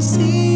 see.